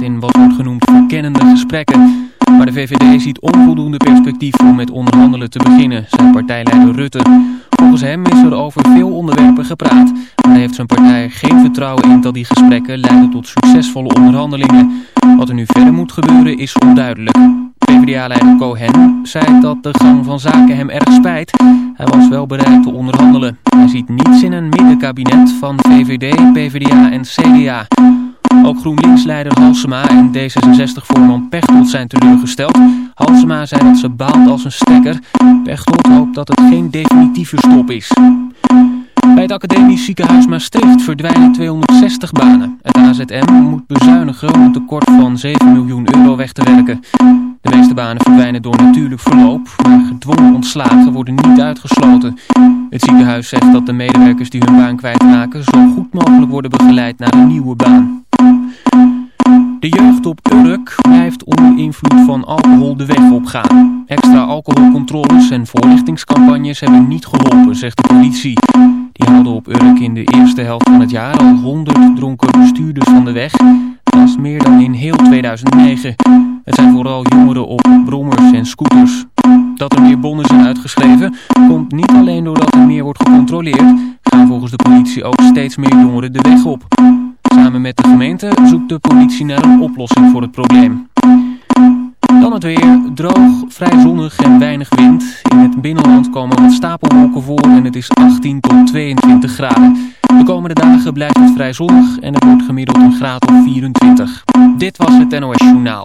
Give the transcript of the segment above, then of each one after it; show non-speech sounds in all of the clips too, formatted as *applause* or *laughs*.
in wat wordt genoemd verkennende gesprekken. Maar de VVD ziet onvoldoende perspectief om met onderhandelen te beginnen, zei partijleider Rutte. Volgens hem is er over veel onderwerpen gepraat. Maar hij heeft zijn partij geen vertrouwen in dat die gesprekken leiden tot succesvolle onderhandelingen. Wat er nu verder moet gebeuren is onduidelijk. PvdA-leider Cohen zei dat de gang van zaken hem erg spijt. Hij was wel bereid te onderhandelen. Hij ziet niets in een middenkabinet van VVD, PvdA en CDA. Ook GroenLinks-leider Halsema en D66-voorman Pechtold zijn teleurgesteld. Halsema zei dat ze baalt als een stekker. Pechtold hoopt dat het geen definitieve stop is. Bij het academisch ziekenhuis Maastricht verdwijnen 260 banen. Het AZM moet bezuinigen om een tekort van 7 miljoen euro weg te werken. De meeste banen verdwijnen door natuurlijk verloop, maar gedwongen ontslagen worden niet uitgesloten. Het ziekenhuis zegt dat de medewerkers die hun baan kwijtraken zo goed mogelijk worden begeleid naar een nieuwe baan. De jeugd op Urk blijft onder invloed van alcohol de weg opgaan. Extra alcoholcontroles en voorlichtingscampagnes hebben niet geholpen, zegt de politie. Die haalden op Urk in de eerste helft van het jaar al 100 dronken bestuurders van de weg. Dat meer dan in heel 2009. Het zijn vooral jongeren op brommers en scooters. Dat er meer bonnen zijn uitgeschreven komt niet alleen doordat er meer wordt gecontroleerd. Gaan volgens de politie ook steeds meer jongeren de weg op. Samen met de gemeente zoekt de politie naar een oplossing voor het probleem. Dan het weer. Droog, vrij zonnig en weinig wind. In het binnenland komen wat stapelwolken voor en het is 18 tot 22 graden. De komende dagen blijft het vrij zonnig en het wordt gemiddeld een graad of 24. Dit was het NOS Journaal.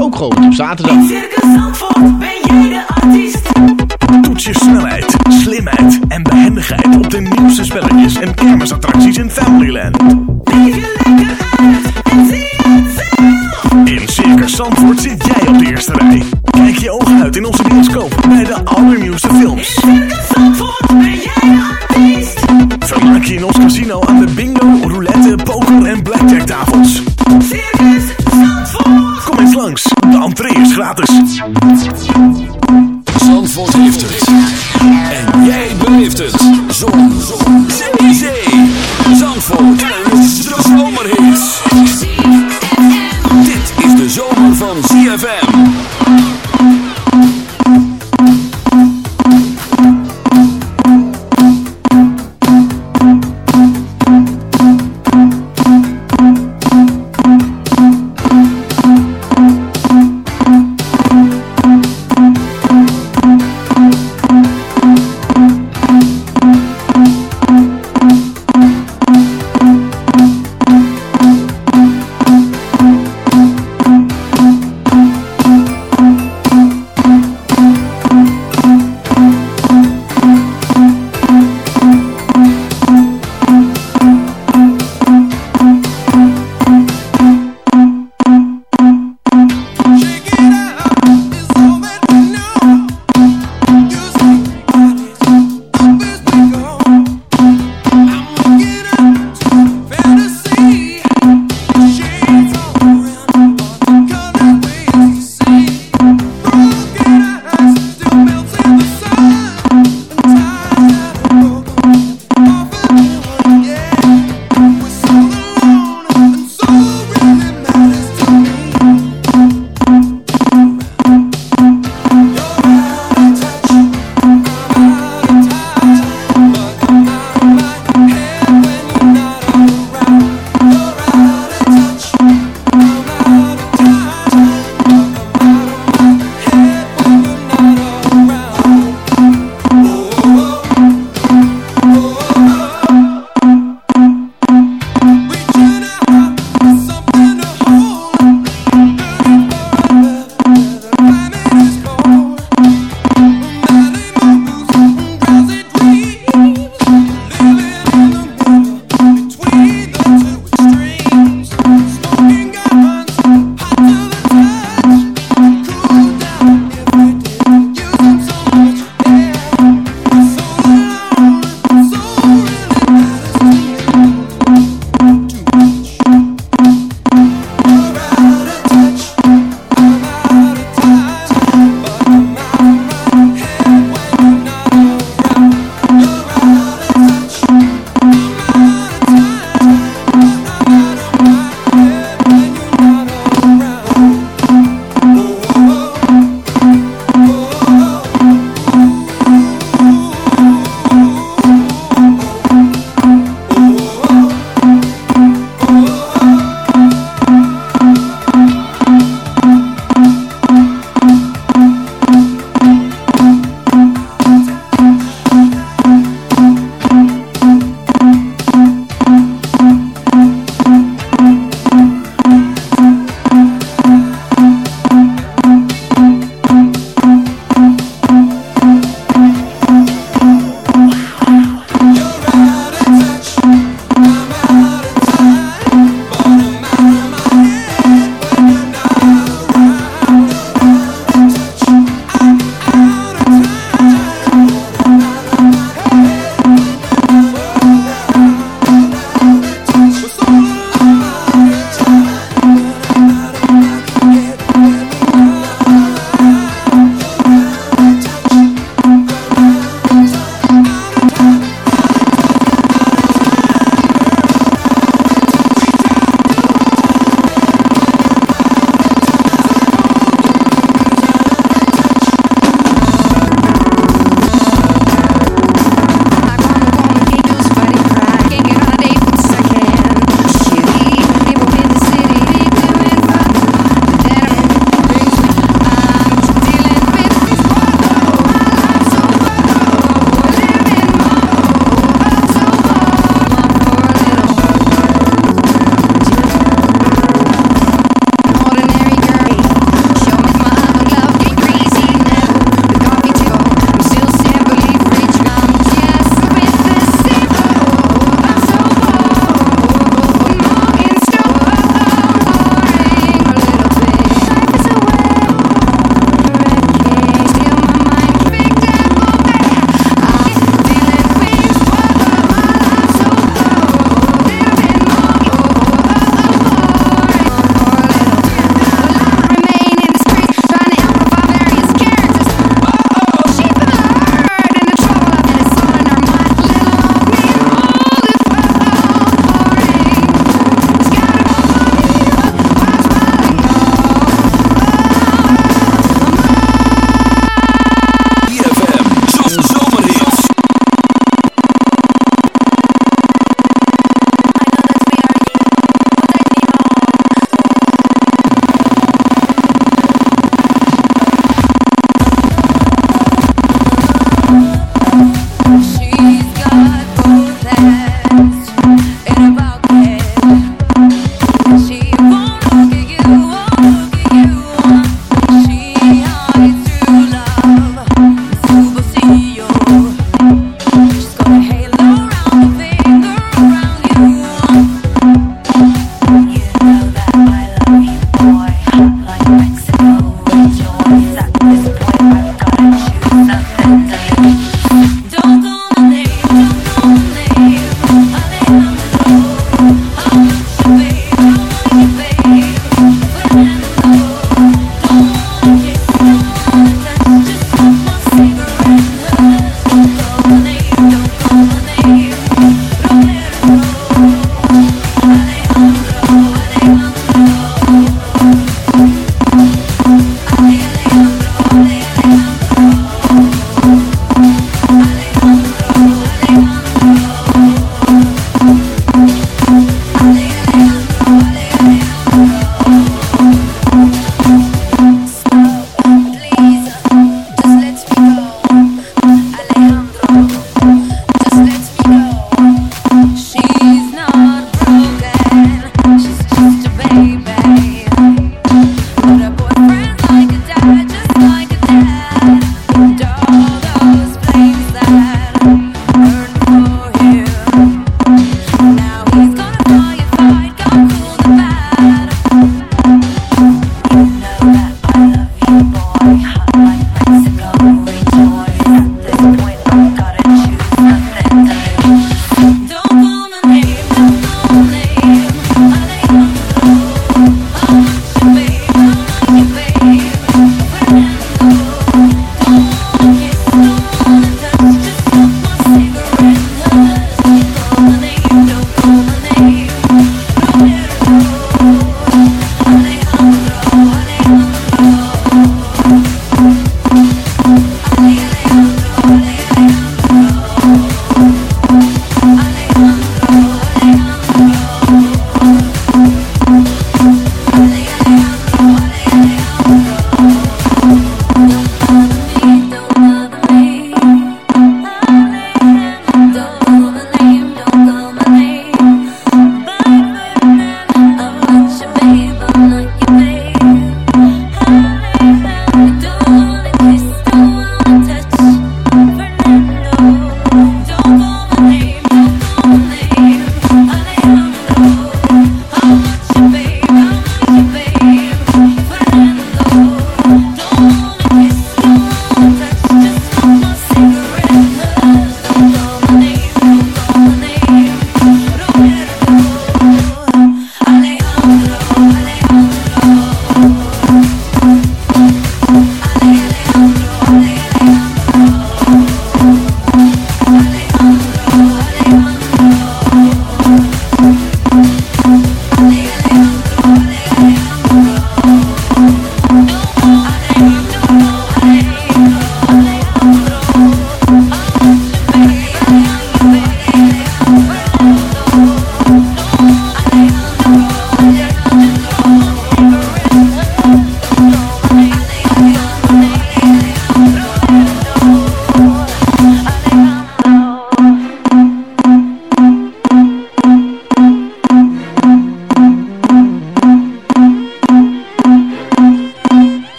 ook geopend op zaterdag. Circus Zandvoort, ben jij de artiest? Toets je snelheid, slimheid en behendigheid op de nieuwste spelletjes en kermisattracties in Familyland. Leef je lekker uit en zie het zelf. In Circus Zandvoort zit jij op de eerste rij. Kijk je ogen uit in onze bioscoop bij de allernieuwste films. Circus Zandvoort, ben jij de artiest? Vermaak je in ons casino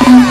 Yeah. *laughs*